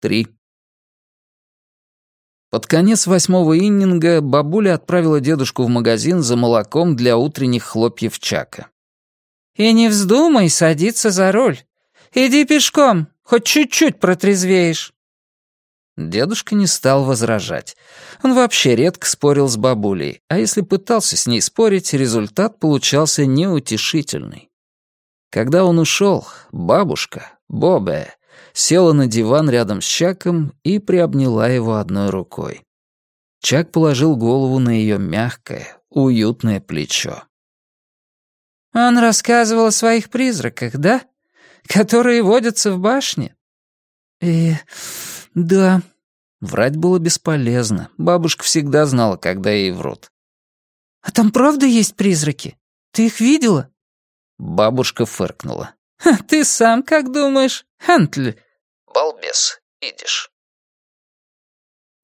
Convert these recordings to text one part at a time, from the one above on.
три. Под конец восьмого иннинга бабуля отправила дедушку в магазин за молоком для утренних хлопьев Чака. «И не вздумай садиться за руль. Иди пешком, хоть чуть-чуть протрезвеешь». Дедушка не стал возражать. Он вообще редко спорил с бабулей, а если пытался с ней спорить, результат получался неутешительный. Когда он ушел, бабушка, Бобе, села на диван рядом с Чаком и приобняла его одной рукой. Чак положил голову на ее мягкое, уютное плечо. «Он рассказывал о своих призраках, да? Которые водятся в башне?» «Э, да». Врать было бесполезно. Бабушка всегда знала, когда ей врут. «А там правда есть призраки? Ты их видела?» Бабушка фыркнула. «Ты сам как думаешь, Хантль?» «Балбес, идиш».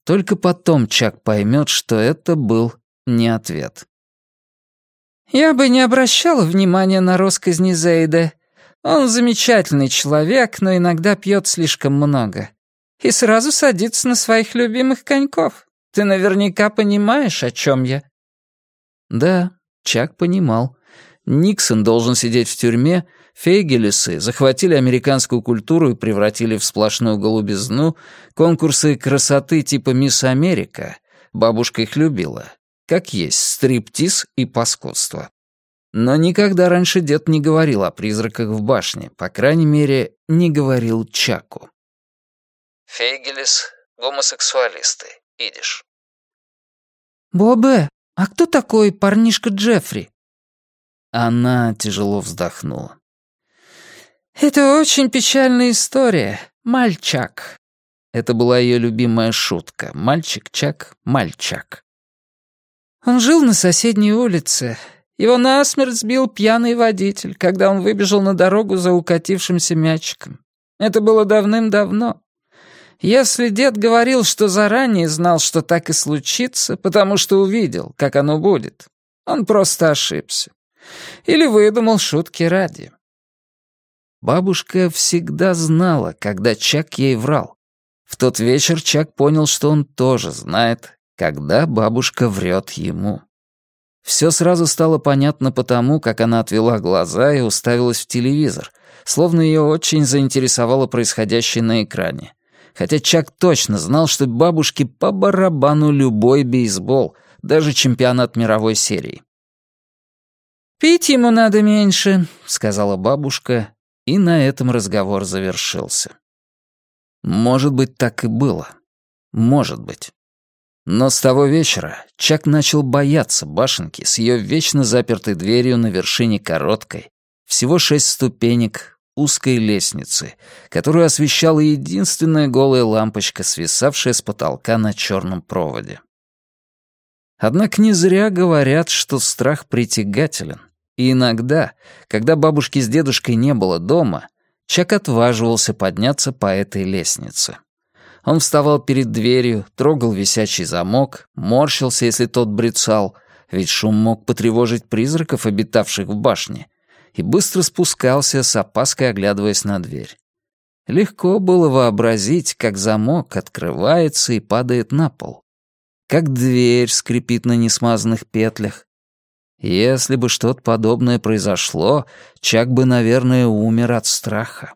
Только потом Чак поймет, что это был не ответ. «Я бы не обращала внимания на росказни Зейда. Он замечательный человек, но иногда пьет слишком много. И сразу садится на своих любимых коньков. Ты наверняка понимаешь, о чем я». Да, Чак понимал. Никсон должен сидеть в тюрьме, Фейгелесы захватили американскую культуру и превратили в сплошную голубизну, конкурсы красоты типа «Мисс Америка», бабушка их любила, как есть стриптиз и паскудство. Но никогда раньше дед не говорил о призраках в башне, по крайней мере, не говорил Чаку. Фейгелес — гомосексуалисты, идиш. «Бобе, а кто такой парнишка Джеффри?» Она тяжело вздохнула. «Это очень печальная история, мальчак». Это была ее любимая шутка. Мальчик-чак, мальчак. Он жил на соседней улице. Его насмерть сбил пьяный водитель, когда он выбежал на дорогу за укатившимся мячиком. Это было давным-давно. Если дед говорил, что заранее знал, что так и случится, потому что увидел, как оно будет, он просто ошибся. Или выдумал шутки ради. Бабушка всегда знала, когда Чак ей врал. В тот вечер Чак понял, что он тоже знает, когда бабушка врет ему. Все сразу стало понятно потому, как она отвела глаза и уставилась в телевизор, словно ее очень заинтересовало происходящее на экране. Хотя Чак точно знал, что бабушке по барабану любой бейсбол, даже чемпионат мировой серии. «Пить ему надо меньше», — сказала бабушка и на этом разговор завершился. Может быть, так и было. Может быть. Но с того вечера Чак начал бояться башенки с ее вечно запертой дверью на вершине короткой, всего шесть ступенек, узкой лестницы, которую освещала единственная голая лампочка, свисавшая с потолка на черном проводе. Однако не зря говорят, что страх притягателен. И иногда, когда бабушки с дедушкой не было дома, Чак отваживался подняться по этой лестнице. Он вставал перед дверью, трогал висячий замок, морщился, если тот брецал, ведь шум мог потревожить призраков, обитавших в башне, и быстро спускался, с опаской оглядываясь на дверь. Легко было вообразить, как замок открывается и падает на пол, как дверь скрипит на несмазанных петлях, если бы что-то подобное произошло, Чак бы, наверное, умер от страха.